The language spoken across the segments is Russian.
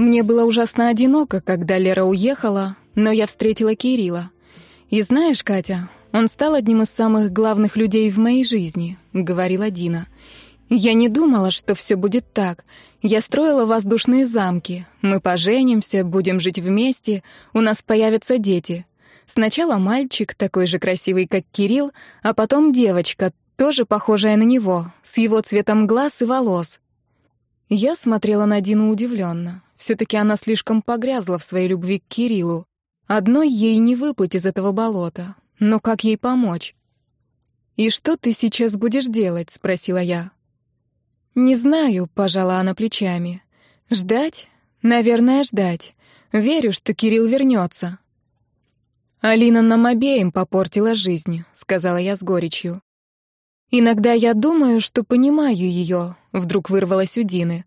Мне было ужасно одиноко, когда Лера уехала, но я встретила Кирилла. И знаешь, Катя, он стал одним из самых главных людей в моей жизни, говорила Дина. Я не думала, что все будет так. Я строила воздушные замки. Мы поженимся, будем жить вместе, у нас появятся дети. Сначала мальчик, такой же красивый, как Кирилл, а потом девочка, тоже похожая на него, с его цветом глаз и волос. Я смотрела на Дину удивленно. Все-таки она слишком погрязла в своей любви к Кириллу. Одной ей не выплыть из этого болота. Но как ей помочь? «И что ты сейчас будешь делать?» — спросила я. «Не знаю», — пожала она плечами. «Ждать? Наверное, ждать. Верю, что Кирилл вернется. «Алина нам обеим попортила жизнь», — сказала я с горечью. «Иногда я думаю, что понимаю ее», — вдруг вырвалась у Дины.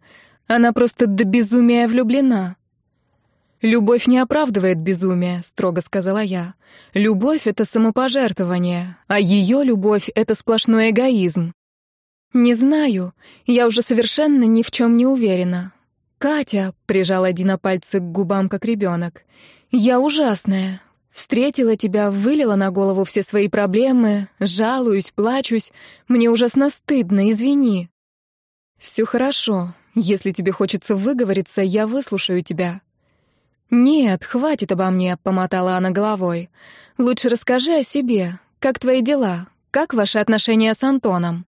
«Она просто до безумия влюблена». «Любовь не оправдывает безумие», — строго сказала я. «Любовь — это самопожертвование, а ее любовь — это сплошной эгоизм». «Не знаю. Я уже совершенно ни в чем не уверена». «Катя», — прижала Дина пальцы к губам, как ребенок, — «я ужасная. Встретила тебя, вылила на голову все свои проблемы, жалуюсь, плачусь. Мне ужасно стыдно, извини. Все хорошо. Если тебе хочется выговориться, я выслушаю тебя. Нет, хватит обо мне, помотала она головой. Лучше расскажи о себе. Как твои дела? Как ваши отношения с Антоном?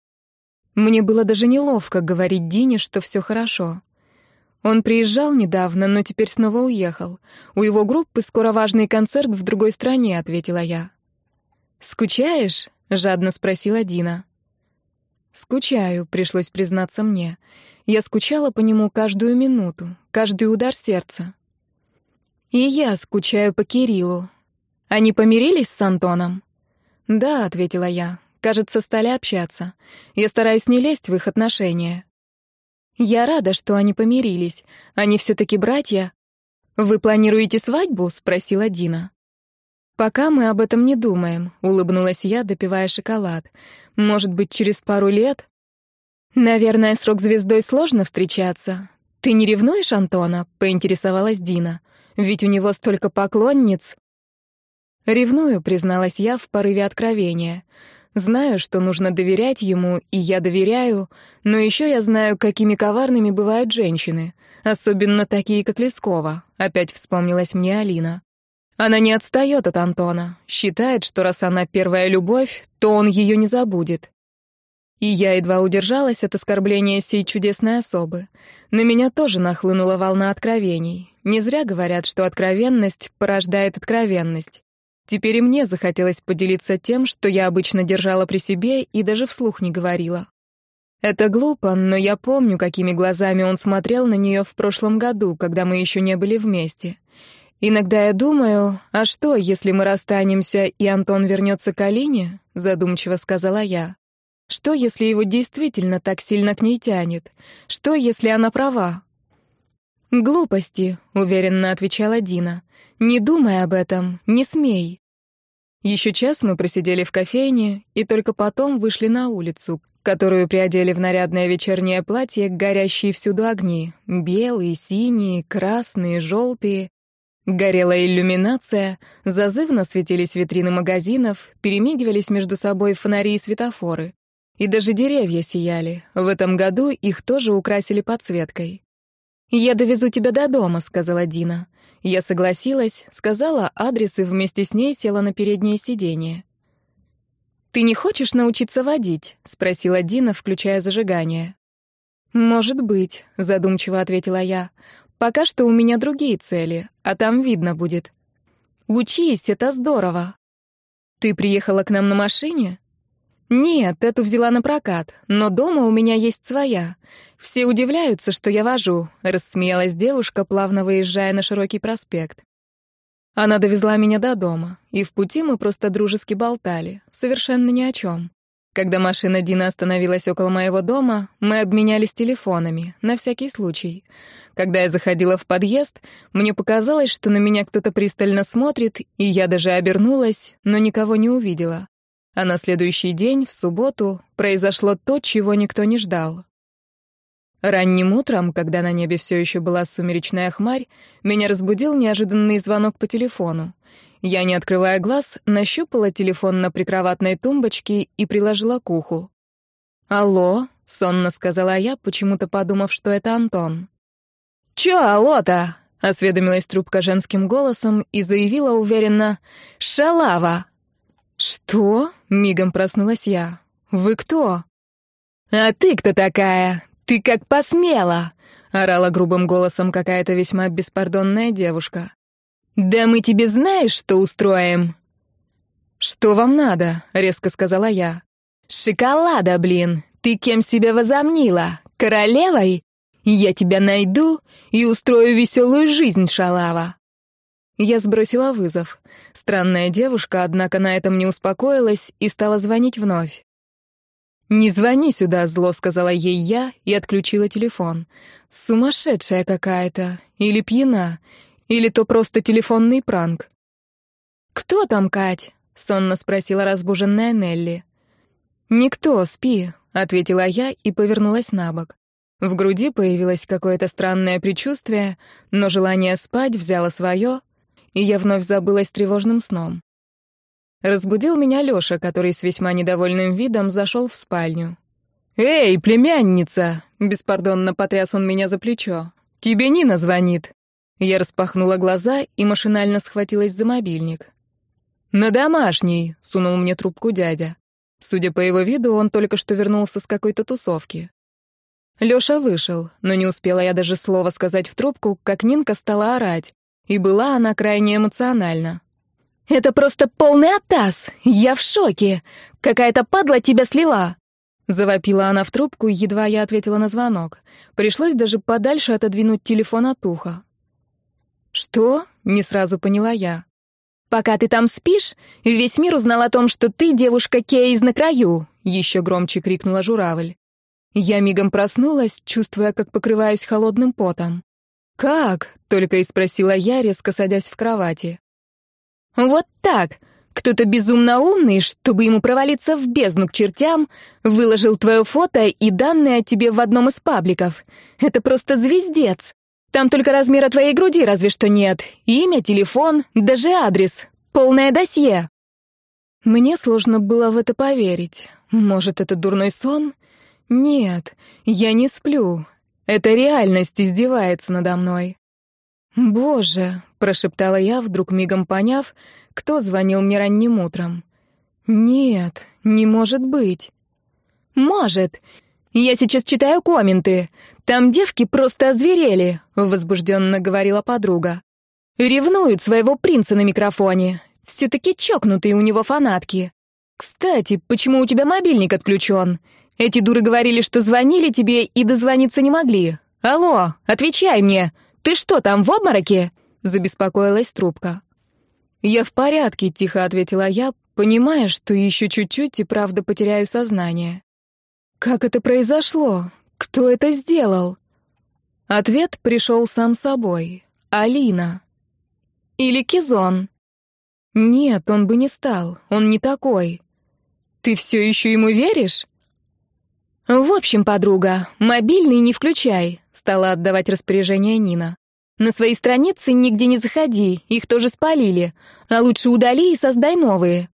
Мне было даже неловко говорить Дине, что все хорошо. Он приезжал недавно, но теперь снова уехал. У его группы скоро важный концерт в другой стране, ответила я. Скучаешь? жадно спросила Дина. Скучаю, пришлось признаться мне. Я скучала по нему каждую минуту, каждый удар сердца. И я скучаю по Кириллу. Они помирились с Антоном? Да, ответила я. Кажется, стали общаться. Я стараюсь не лезть в их отношения. Я рада, что они помирились. Они все-таки братья. Вы планируете свадьбу? спросила Дина. Пока мы об этом не думаем, улыбнулась я, допивая шоколад. Может быть, через пару лет? Наверное, срок звездой сложно встречаться. Ты не ревнуешь Антона? поинтересовалась Дина. Ведь у него столько поклонниц. Ревную, призналась я в порыве откровения. Знаю, что нужно доверять ему, и я доверяю, но еще я знаю, какими коварными бывают женщины, особенно такие, как Лескова. Опять вспомнилась мне Алина. Она не отстает от Антона, считает, что раз она первая любовь, то он ее не забудет. И я едва удержалась от оскорбления сей чудесной особы. На меня тоже нахлынула волна откровений. Не зря говорят, что откровенность порождает откровенность. Теперь и мне захотелось поделиться тем, что я обычно держала при себе и даже вслух не говорила. Это глупо, но я помню, какими глазами он смотрел на нее в прошлом году, когда мы еще не были вместе. Иногда я думаю, а что, если мы расстанемся, и Антон вернется к Алине? Задумчиво сказала я. Что, если его действительно так сильно к ней тянет? Что, если она права? «Глупости», — уверенно отвечала Дина. «Не думай об этом, не смей». Еще час мы просидели в кофейне и только потом вышли на улицу, которую приодели в нарядное вечернее платье, горящие всюду огни. Белые, синие, красные, желтые. Горела иллюминация, зазывно светились витрины магазинов, перемигивались между собой фонари и светофоры. И даже деревья сияли. В этом году их тоже украсили подсветкой. «Я довезу тебя до дома», — сказала Дина. Я согласилась, сказала адрес и вместе с ней села на переднее сиденье. «Ты не хочешь научиться водить?» — спросила Дина, включая зажигание. «Может быть», — задумчиво ответила я. «Пока что у меня другие цели, а там видно будет». «Учись, это здорово». «Ты приехала к нам на машине?» «Нет, эту взяла на прокат, но дома у меня есть своя. Все удивляются, что я вожу», — рассмеялась девушка, плавно выезжая на широкий проспект. Она довезла меня до дома, и в пути мы просто дружески болтали, совершенно ни о чем. Когда машина Дина остановилась около моего дома, мы обменялись телефонами, на всякий случай. Когда я заходила в подъезд, мне показалось, что на меня кто-то пристально смотрит, и я даже обернулась, но никого не увидела. А на следующий день, в субботу, произошло то, чего никто не ждал. Ранним утром, когда на небе все еще была сумеречная хмарь, меня разбудил неожиданный звонок по телефону. Я, не открывая глаз, нащупала телефон на прикроватной тумбочке и приложила к уху. «Алло», — сонно сказала я, почему-то подумав, что это Антон. «Чё алло-то?» — осведомилась трубка женским голосом и заявила уверенно «Шалава!» «Что?» — мигом проснулась я. «Вы кто?» «А ты кто такая? «Ты как посмела!» — орала грубым голосом какая-то весьма беспардонная девушка. «Да мы тебе знаешь, что устроим?» «Что вам надо?» — резко сказала я. «Шоколада, блин! Ты кем себя возомнила? Королевой? Я тебя найду и устрою веселую жизнь, шалава!» Я сбросила вызов. Странная девушка, однако, на этом не успокоилась и стала звонить вновь. «Не звони сюда», — зло сказала ей я и отключила телефон. «Сумасшедшая какая-то. Или пьяна. Или то просто телефонный пранк». «Кто там, Кать?» — сонно спросила разбуженная Нелли. «Никто, спи», — ответила я и повернулась на бок. В груди появилось какое-то странное предчувствие, но желание спать взяло свое, и я вновь забылась тревожным сном. Разбудил меня Лёша, который с весьма недовольным видом зашел в спальню. «Эй, племянница!» — беспардонно потряс он меня за плечо. «Тебе Нина звонит». Я распахнула глаза и машинально схватилась за мобильник. «На домашний!» — сунул мне трубку дядя. Судя по его виду, он только что вернулся с какой-то тусовки. Лёша вышел, но не успела я даже слова сказать в трубку, как Нинка стала орать. И была она крайне эмоциональна. «Это просто полный атас! Я в шоке! Какая-то падла тебя слила!» Завопила она в трубку, едва я ответила на звонок. Пришлось даже подальше отодвинуть телефон от уха. «Что?» — не сразу поняла я. «Пока ты там спишь, весь мир узнал о том, что ты девушка Кея из на краю!» — еще громче крикнула журавль. Я мигом проснулась, чувствуя, как покрываюсь холодным потом. «Как?» — только и спросила я, резко садясь в кровати. Вот так. Кто-то безумно умный, чтобы ему провалиться в бездну к чертям, выложил твое фото и данные о тебе в одном из пабликов. Это просто звездец. Там только размера твоей груди разве что нет. Имя, телефон, даже адрес. Полное досье. Мне сложно было в это поверить. Может, это дурной сон? Нет, я не сплю. Это реальность издевается надо мной. Боже, прошептала я, вдруг мигом поняв, кто звонил мне ранним утром. Нет, не может быть. Может. Я сейчас читаю комменты. Там девки просто озверели, возбужденно говорила подруга. Ревнуют своего принца на микрофоне. Все-таки чокнутые у него фанатки. Кстати, почему у тебя мобильник отключен? Эти дуры говорили, что звонили тебе и дозвониться не могли. Алло, отвечай мне. Ты что там в обмороке? забеспокоилась трубка. «Я в порядке», — тихо ответила я, понимая, что еще чуть-чуть и правда потеряю сознание. «Как это произошло? Кто это сделал?» Ответ пришел сам собой. «Алина». «Или Кизон». «Нет, он бы не стал, он не такой». «Ты все еще ему веришь?» «В общем, подруга, мобильный не включай», — стала отдавать распоряжение Нина. На свои страницы нигде не заходи, их тоже спалили. А лучше удали и создай новые.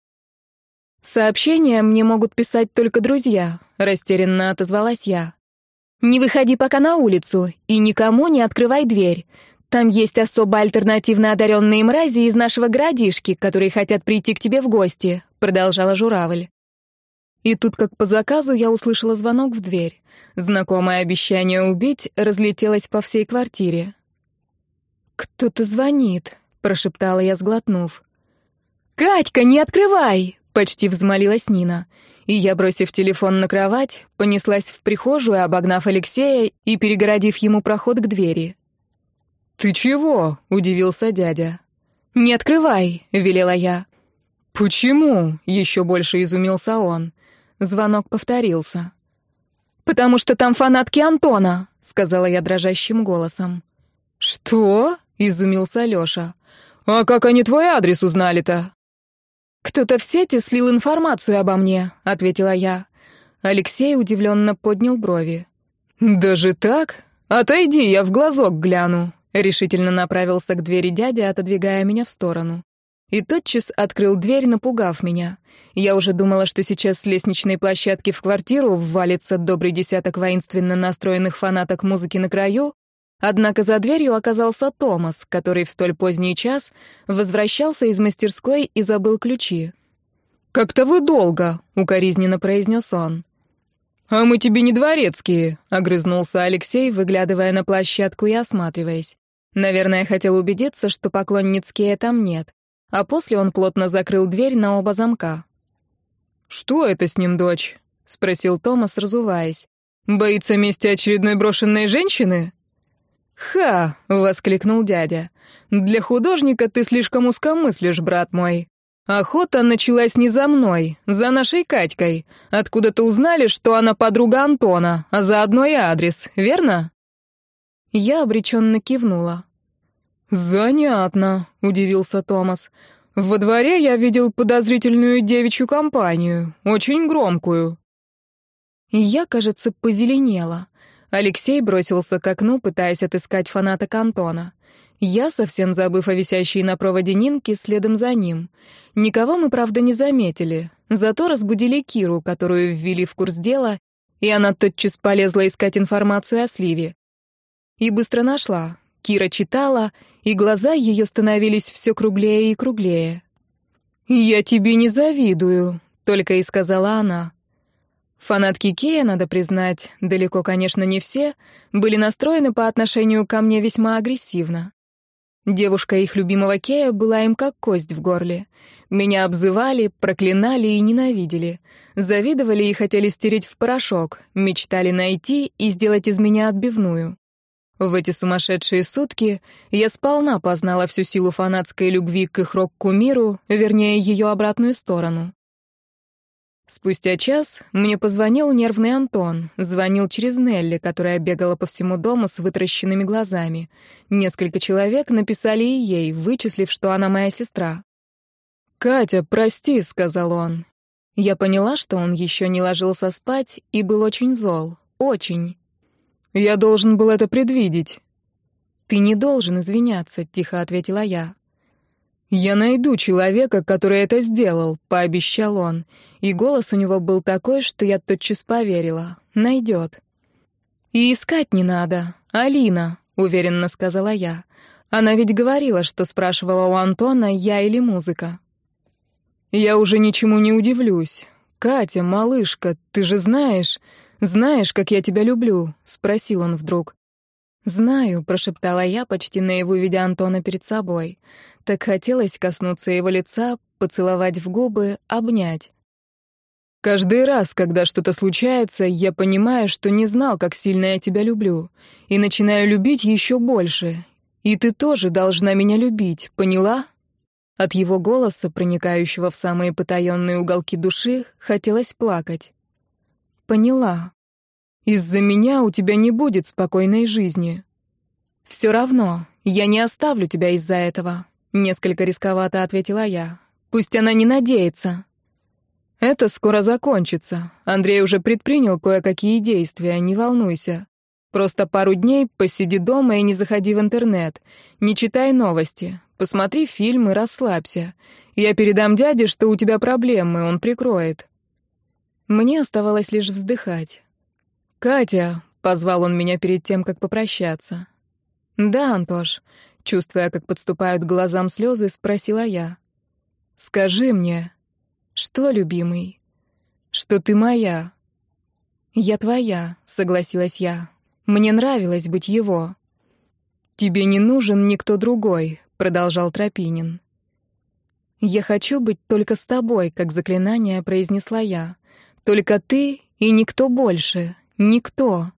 Сообщения мне могут писать только друзья, растерянно отозвалась я. Не выходи пока на улицу и никому не открывай дверь. Там есть особо альтернативно одаренные мрази из нашего городишки, которые хотят прийти к тебе в гости, продолжала журавль. И тут, как по заказу, я услышала звонок в дверь. Знакомое обещание убить разлетелось по всей квартире. «Кто-то звонит», — прошептала я, сглотнув. «Катька, не открывай!» — почти взмолилась Нина. И я, бросив телефон на кровать, понеслась в прихожую, обогнав Алексея и перегородив ему проход к двери. «Ты чего?» — удивился дядя. «Не открывай», — велела я. «Почему?» — еще больше изумился он. Звонок повторился. «Потому что там фанатки Антона», — сказала я дрожащим голосом. «Что?» — изумился Лёша. «А как они твой адрес узнали-то?» «Кто-то в сети слил информацию обо мне», — ответила я. Алексей удивленно поднял брови. «Даже так? Отойди, я в глазок гляну», — решительно направился к двери дядя, отодвигая меня в сторону. И тотчас открыл дверь, напугав меня. Я уже думала, что сейчас с лестничной площадки в квартиру ввалится добрый десяток воинственно настроенных фанаток музыки на краю, однако за дверью оказался Томас, который в столь поздний час возвращался из мастерской и забыл ключи. «Как-то вы долго», — укоризненно произнес он. «А мы тебе не дворецкие», — огрызнулся Алексей, выглядывая на площадку и осматриваясь. Наверное, хотел убедиться, что поклонниц Кея там нет. А после он плотно закрыл дверь на оба замка. «Что это с ним, дочь?» — спросил Томас, разуваясь. «Боится мести очередной брошенной женщины?» «Ха!» — воскликнул дядя. «Для художника ты слишком узкомыслишь, брат мой. Охота началась не за мной, за нашей Катькой. Откуда-то узнали, что она подруга Антона, а заодно и адрес, верно?» Я обреченно кивнула. «Занятно», — удивился Томас. «Во дворе я видел подозрительную девичью компанию, очень громкую». Я, кажется, позеленела. Алексей бросился к окну, пытаясь отыскать фанаток Антона. Я, совсем забыв о висящей на проводе Нинке, следом за ним. Никого мы, правда, не заметили. Зато разбудили Киру, которую ввели в курс дела, и она тотчас полезла искать информацию о сливе. И быстро нашла. Кира читала, и глаза ее становились все круглее и круглее. «Я тебе не завидую», — только и сказала она. Фанатки Кея, надо признать, далеко, конечно, не все, были настроены по отношению ко мне весьма агрессивно. Девушка их любимого Кея была им как кость в горле. Меня обзывали, проклинали и ненавидели. Завидовали и хотели стереть в порошок, мечтали найти и сделать из меня отбивную. В эти сумасшедшие сутки я сполна познала всю силу фанатской любви к их рок-кумиру, вернее, ее обратную сторону. Спустя час мне позвонил нервный Антон, звонил через Нелли, которая бегала по всему дому с вытращенными глазами. Несколько человек написали и ей, вычислив, что она моя сестра. «Катя, прости», — сказал он. Я поняла, что он еще не ложился спать и был очень зол. Очень. «Я должен был это предвидеть». «Ты не должен извиняться», — тихо ответила я. «Я найду человека, который это сделал», — пообещал он. И голос у него был такой, что я тотчас поверила. Найдет. «И искать не надо. Алина», — уверенно сказала я. Она ведь говорила, что спрашивала у Антона, я или музыка. «Я уже ничему не удивлюсь. Катя, малышка, ты же знаешь, знаешь, как я тебя люблю?» — спросил он вдруг. «Знаю», — прошептала я, почти наяву видя Антона перед собой. Так хотелось коснуться его лица, поцеловать в губы, обнять. «Каждый раз, когда что-то случается, я понимаю, что не знал, как сильно я тебя люблю, и начинаю любить еще больше. И ты тоже должна меня любить, поняла?» От его голоса, проникающего в самые потаенные уголки души, хотелось плакать. «Поняла. Из-за меня у тебя не будет спокойной жизни. Все равно, я не оставлю тебя из-за этого. Несколько рисковато ответила я. Пусть она не надеется. Это скоро закончится. Андрей уже предпринял кое-какие действия, не волнуйся. Просто пару дней посиди дома и не заходи в интернет. Не читай новости. Посмотри фильм и расслабься. Я передам дяде, что у тебя проблемы, он прикроет. Мне оставалось лишь вздыхать. «Катя», — позвал он меня перед тем, как попрощаться. «Да, Антош», Чувствуя, как подступают глазам слезы, спросила я. «Скажи мне, что, любимый, что ты моя?» «Я твоя», — согласилась я. «Мне нравилось быть его». «Тебе не нужен никто другой», — продолжал Тропинин. «Я хочу быть только с тобой», — как заклинание произнесла я. «Только ты и никто больше. Никто».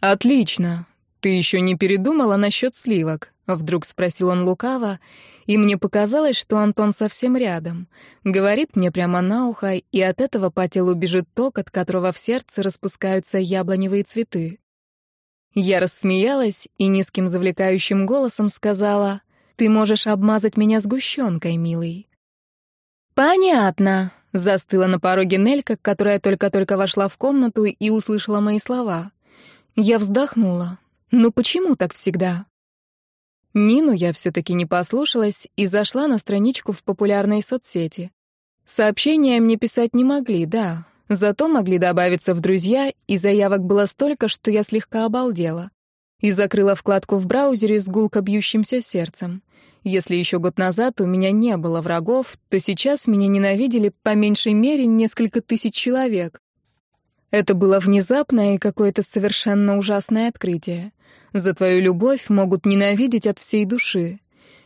«Отлично. Ты еще не передумала насчет сливок?» Вдруг спросил он лукаво, и мне показалось, что Антон совсем рядом. Говорит мне прямо на ухо, и от этого по телу бежит ток, от которого в сердце распускаются яблоневые цветы. Я рассмеялась и низким завлекающим голосом сказала, «Ты можешь обмазать меня сгущенкой, милый». «Понятно», — застыла на пороге Нелька, которая только-только вошла в комнату и услышала мои слова. Я вздохнула. Ну почему так всегда? Нину я все-таки не послушалась и зашла на страничку в популярной соцсети. Сообщения мне писать не могли, да, зато могли добавиться в друзья, и заявок было столько, что я слегка обалдела. И закрыла вкладку в браузере с гулко бьющимся сердцем. Если еще год назад у меня не было врагов, то сейчас меня ненавидели по меньшей мере несколько тысяч человек. Это было внезапное и какое-то совершенно ужасное открытие. За твою любовь могут ненавидеть от всей души.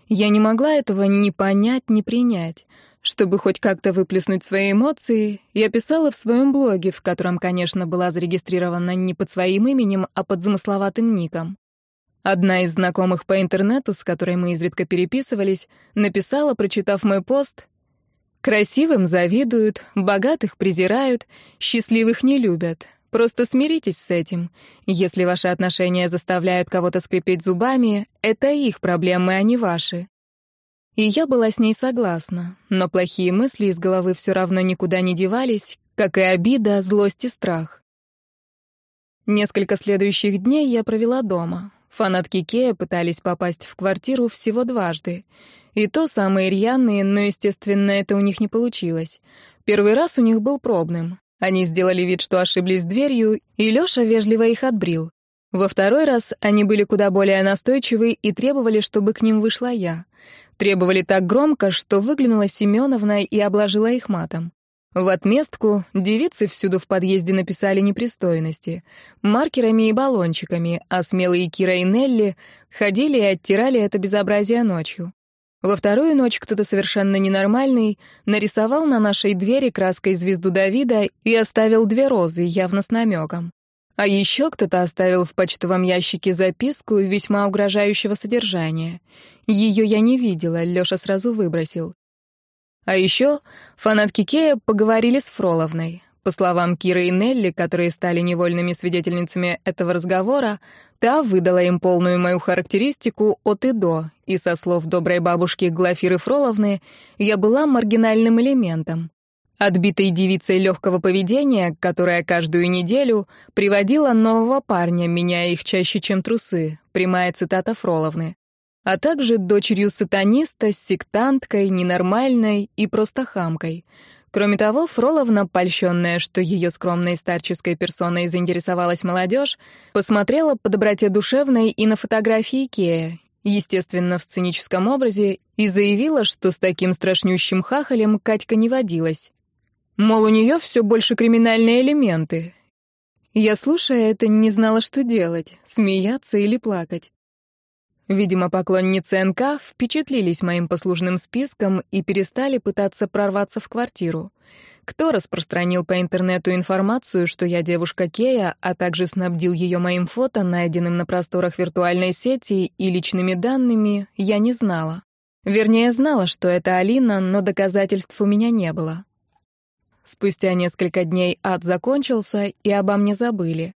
Я не могла этого ни понять, ни принять. Чтобы хоть как-то выплеснуть свои эмоции, я писала в своем блоге, в котором, конечно, была зарегистрирована не под своим именем, а под замысловатым ником. Одна из знакомых по интернету, с которой мы изредка переписывались, написала, прочитав мой пост, «Красивым завидуют, богатых презирают, счастливых не любят. Просто смиритесь с этим. Если ваши отношения заставляют кого-то скрипеть зубами, это их проблемы, а не ваши. И я была с ней согласна, но плохие мысли из головы все равно никуда не девались, как и обида, злость и страх. Несколько следующих дней я провела дома. Фанатки Кея пытались попасть в квартиру всего дважды. И то самые рьяные, но, естественно, это у них не получилось. Первый раз у них был пробным. Они сделали вид, что ошиблись дверью, и Лёша вежливо их отбрил. Во второй раз они были куда более настойчивы и требовали, чтобы к ним вышла я. Требовали так громко, что выглянула Семеновна и обложила их матом. В отместку девицы всюду в подъезде написали непристойности. Маркерами и баллончиками, а смелые Кира и Нелли ходили и оттирали это безобразие ночью. Во вторую ночь кто-то совершенно ненормальный нарисовал на нашей двери краской звезду Давида и оставил две розы, явно с намеком. А еще кто-то оставил в почтовом ящике записку весьма угрожающего содержания. Ее я не видела, Лёша сразу выбросил. А еще фанатки Кея поговорили с Фроловной. По словам Киры и Нелли, которые стали невольными свидетельницами этого разговора, та выдала им полную мою характеристику от и до, и со слов доброй бабушки Глафиры Фроловны, я была маргинальным элементом. Отбитой девицей легкого поведения, которая каждую неделю приводила нового парня, меняя их чаще, чем трусы, прямая цитата Фроловны, а также дочерью сатаниста, сектанткой, ненормальной и просто хамкой — Кроме того, Фроловна, польщенная, что ее скромной старческой персоной заинтересовалась молодежь, посмотрела по доброте душевной и на фотографии Кея, естественно, в сценическом образе, и заявила, что с таким страшнющим хахалем Катька не водилась. Мол, у нее все больше криминальные элементы. Я, слушая это, не знала, что делать — смеяться или плакать. Видимо, поклонницы НК впечатлились моим послужным списком и перестали пытаться прорваться в квартиру. Кто распространил по интернету информацию, что я девушка Кея, а также снабдил ее моим фото, найденным на просторах виртуальной сети и личными данными, я не знала. Вернее, знала, что это Алина, но доказательств у меня не было. Спустя несколько дней ад закончился, и обо мне забыли.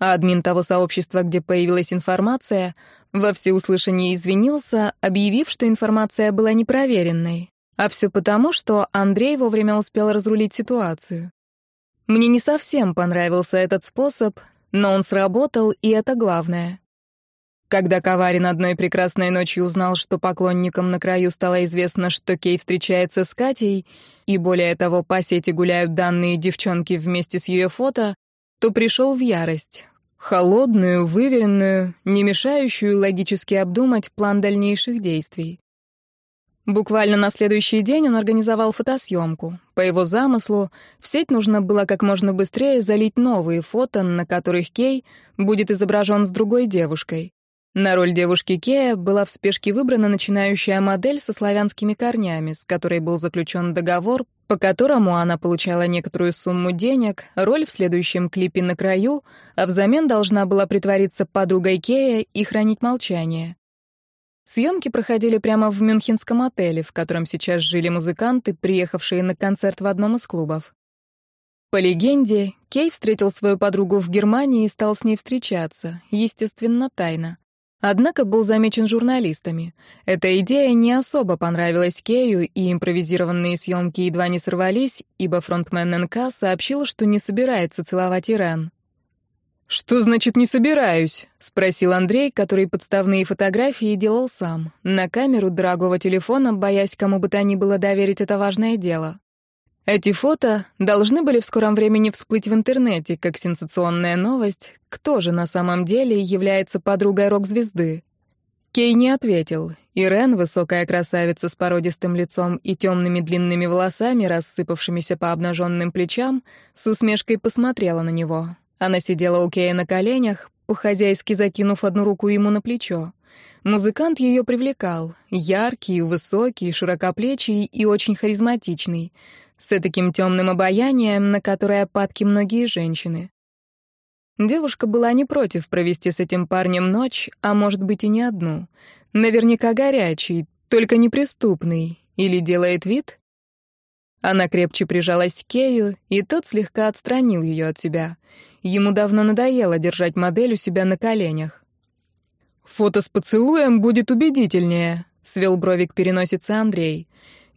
А админ того сообщества, где появилась информация, во всеуслышание извинился, объявив, что информация была непроверенной. А все потому, что Андрей вовремя успел разрулить ситуацию. Мне не совсем понравился этот способ, но он сработал, и это главное. Когда Коварин одной прекрасной ночью узнал, что поклонникам на краю стало известно, что Кей встречается с Катей, и более того, по сети гуляют данные девчонки вместе с ее фото, то пришел в ярость. Холодную, выверенную, не мешающую логически обдумать план дальнейших действий. Буквально на следующий день он организовал фотосъемку. По его замыслу, в сеть нужно было как можно быстрее залить новые фото, на которых Кей будет изображен с другой девушкой. На роль девушки Кея была в спешке выбрана начинающая модель со славянскими корнями, с которой был заключен договор, по которому она получала некоторую сумму денег, роль в следующем клипе «На краю», а взамен должна была притвориться подругой Кея и хранить молчание. Съемки проходили прямо в мюнхенском отеле, в котором сейчас жили музыканты, приехавшие на концерт в одном из клубов. По легенде, Кей встретил свою подругу в Германии и стал с ней встречаться, естественно, тайно. Однако был замечен журналистами. Эта идея не особо понравилась Кею, и импровизированные съемки едва не сорвались, ибо фронтмен НК сообщил, что не собирается целовать Ирен. «Что значит «не собираюсь»?» — спросил Андрей, который подставные фотографии делал сам, на камеру дорогого телефона, боясь кому бы то ни было доверить это важное дело. Эти фото должны были в скором времени всплыть в интернете, как сенсационная новость, кто же на самом деле является подругой рок-звезды. Кей не ответил. Ирен, высокая красавица с породистым лицом и темными длинными волосами, рассыпавшимися по обнаженным плечам, с усмешкой посмотрела на него. Она сидела у Кея на коленях, по-хозяйски закинув одну руку ему на плечо. Музыкант ее привлекал. Яркий, высокий, широкоплечий и очень харизматичный. С таким темным обаянием, на которое падки многие женщины. Девушка была не против провести с этим парнем ночь, а может быть и не одну. Наверняка горячий, только неприступный. Или делает вид? Она крепче прижалась к Кею, и тот слегка отстранил ее от себя. Ему давно надоело держать модель у себя на коленях. «Фото с поцелуем будет убедительнее», — свел бровик переносится Андрей.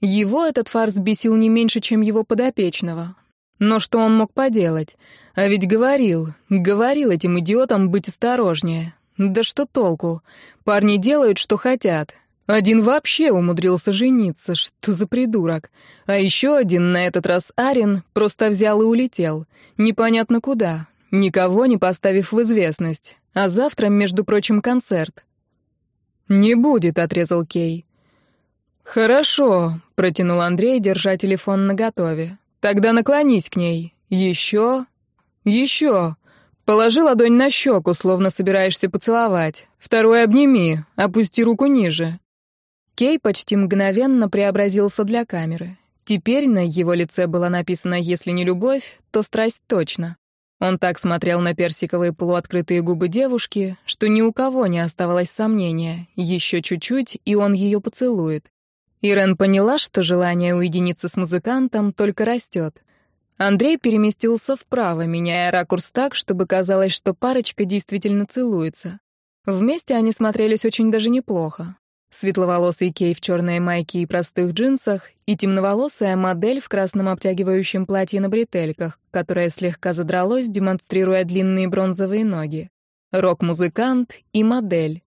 Его этот фарс бесил не меньше, чем его подопечного. Но что он мог поделать? А ведь говорил, говорил этим идиотам быть осторожнее. Да что толку? Парни делают, что хотят. Один вообще умудрился жениться, что за придурок. А еще один, на этот раз Арин, просто взял и улетел. Непонятно куда, никого не поставив в известность. А завтра, между прочим, концерт. «Не будет», — отрезал Кей. «Хорошо», — протянул Андрей, держа телефон наготове. «Тогда наклонись к ней. Еще. Еще. Положи ладонь на щеку, словно собираешься поцеловать. Второй обними, опусти руку ниже». Кей почти мгновенно преобразился для камеры. Теперь на его лице было написано «если не любовь, то страсть точно». Он так смотрел на персиковые полуоткрытые губы девушки, что ни у кого не оставалось сомнения. Еще чуть-чуть, и он ее поцелует. Ирен поняла, что желание уединиться с музыкантом только растет. Андрей переместился вправо, меняя ракурс так, чтобы казалось, что парочка действительно целуется. Вместе они смотрелись очень даже неплохо. Светловолосый Кей в черной майке и простых джинсах и темноволосая модель в красном обтягивающем платье на бретельках, которое слегка задралось, демонстрируя длинные бронзовые ноги. Рок-музыкант и модель.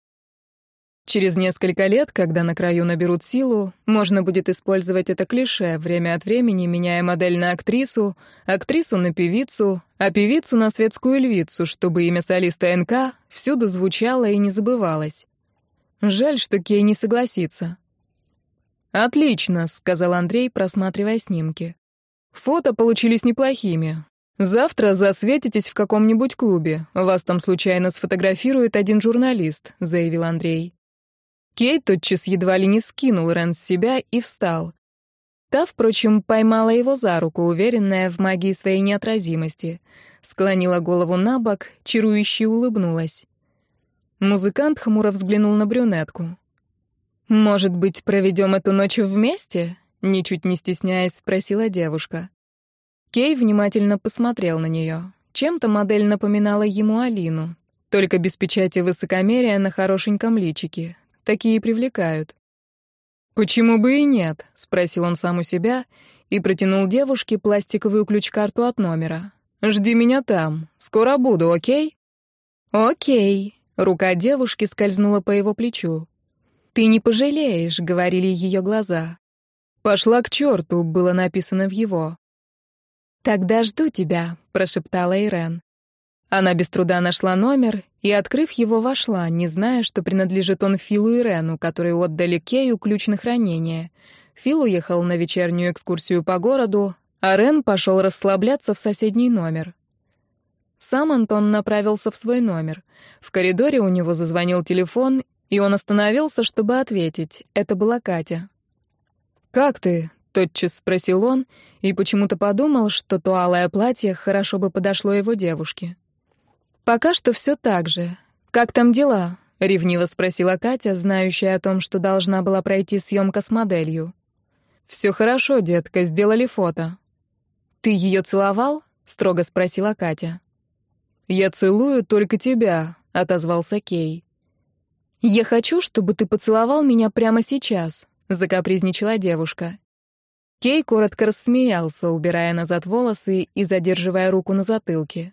Через несколько лет, когда на краю наберут силу, можно будет использовать это клише, время от времени меняя модель на актрису, актрису на певицу, а певицу на светскую львицу, чтобы имя солиста НК всюду звучало и не забывалось. Жаль, что Кей не согласится. «Отлично», — сказал Андрей, просматривая снимки. «Фото получились неплохими. Завтра засветитесь в каком-нибудь клубе. Вас там случайно сфотографирует один журналист», — заявил Андрей. Кей тотчас едва ли не скинул Рен с себя и встал. Та, впрочем, поймала его за руку, уверенная в магии своей неотразимости. Склонила голову на бок, чарующе улыбнулась. Музыкант хмуро взглянул на брюнетку. «Может быть, проведем эту ночь вместе?» Ничуть не стесняясь, спросила девушка. Кей внимательно посмотрел на нее. Чем-то модель напоминала ему Алину, только без печати высокомерия на хорошеньком личике. Такие привлекают. «Почему бы и нет?» — спросил он сам у себя и протянул девушке пластиковую ключ-карту от номера. «Жди меня там. Скоро буду, окей?» «Окей», Рука девушки скользнула по его плечу. «Ты не пожалеешь», — говорили ее глаза. «Пошла к черту», — было написано в его. «Тогда жду тебя», — прошептала Ирен. Она без труда нашла номер и, открыв его, вошла, не зная, что принадлежит он Филу и Рену, которые отдали Кею ключ на хранение. Фил уехал на вечернюю экскурсию по городу, а Рен пошел расслабляться в соседний номер. Сам Антон направился в свой номер. В коридоре у него зазвонил телефон, и он остановился, чтобы ответить. Это была Катя. «Как ты?» — тотчас спросил он, и почему-то подумал, что то алое платье хорошо бы подошло его девушке. «Пока что все так же. Как там дела?» — ревниво спросила Катя, знающая о том, что должна была пройти съемка с моделью. «Все хорошо, детка, сделали фото». «Ты ее целовал?» — строго спросила Катя. «Я целую только тебя», — отозвался Кей. «Я хочу, чтобы ты поцеловал меня прямо сейчас», — закапризничала девушка. Кей коротко рассмеялся, убирая назад волосы и задерживая руку на затылке.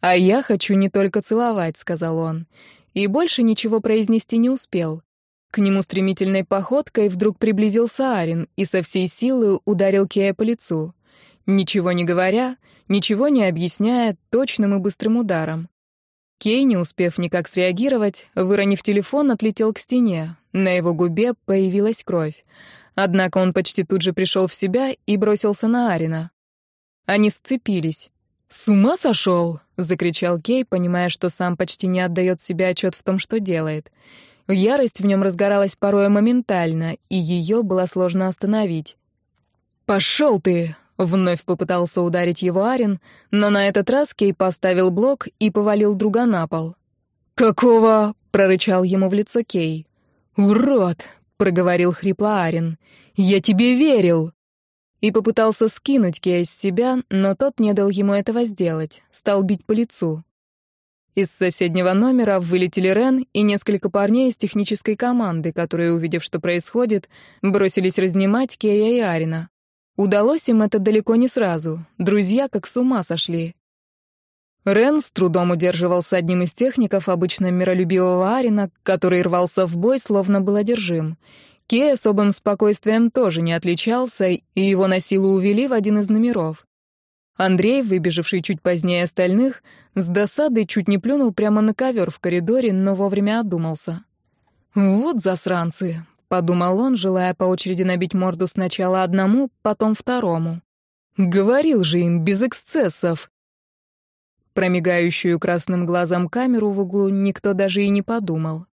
«А я хочу не только целовать», — сказал он. И больше ничего произнести не успел. К нему стремительной походкой вдруг приблизился Арин и со всей силы ударил Кея по лицу. Ничего не говоря, ничего не объясняя, точным и быстрым ударом. Кей, не успев никак среагировать, выронив телефон, отлетел к стене. На его губе появилась кровь. Однако он почти тут же пришел в себя и бросился на Арина. Они сцепились. «С ума сошел!» — закричал Кей, понимая, что сам почти не отдает себе отчет в том, что делает. Ярость в нем разгоралась порой моментально, и ее было сложно остановить. «Пошел ты!» — вновь попытался ударить его Арин, но на этот раз Кей поставил блок и повалил друга на пол. «Какого?» — прорычал ему в лицо Кей. «Урод!» — проговорил хрипло Арин. «Я тебе верил!» И попытался скинуть Кея с себя, но тот не дал ему этого сделать, стал бить по лицу. Из соседнего номера вылетели Рен и несколько парней из технической команды, которые, увидев, что происходит, бросились разнимать Кея и Арина. Удалось им это далеко не сразу. Друзья как с ума сошли. Рен с трудом удерживался одним из техников обычно миролюбивого Арина, который рвался в бой, словно был одержим. Кей особым спокойствием тоже не отличался, и его на силу увели в один из номеров. Андрей, выбежавший чуть позднее остальных, с досадой чуть не плюнул прямо на ковер в коридоре, но вовремя одумался. «Вот засранцы», — подумал он, желая по очереди набить морду сначала одному, потом второму. «Говорил же им, без эксцессов». Промигающую красным глазом камеру в углу никто даже и не подумал.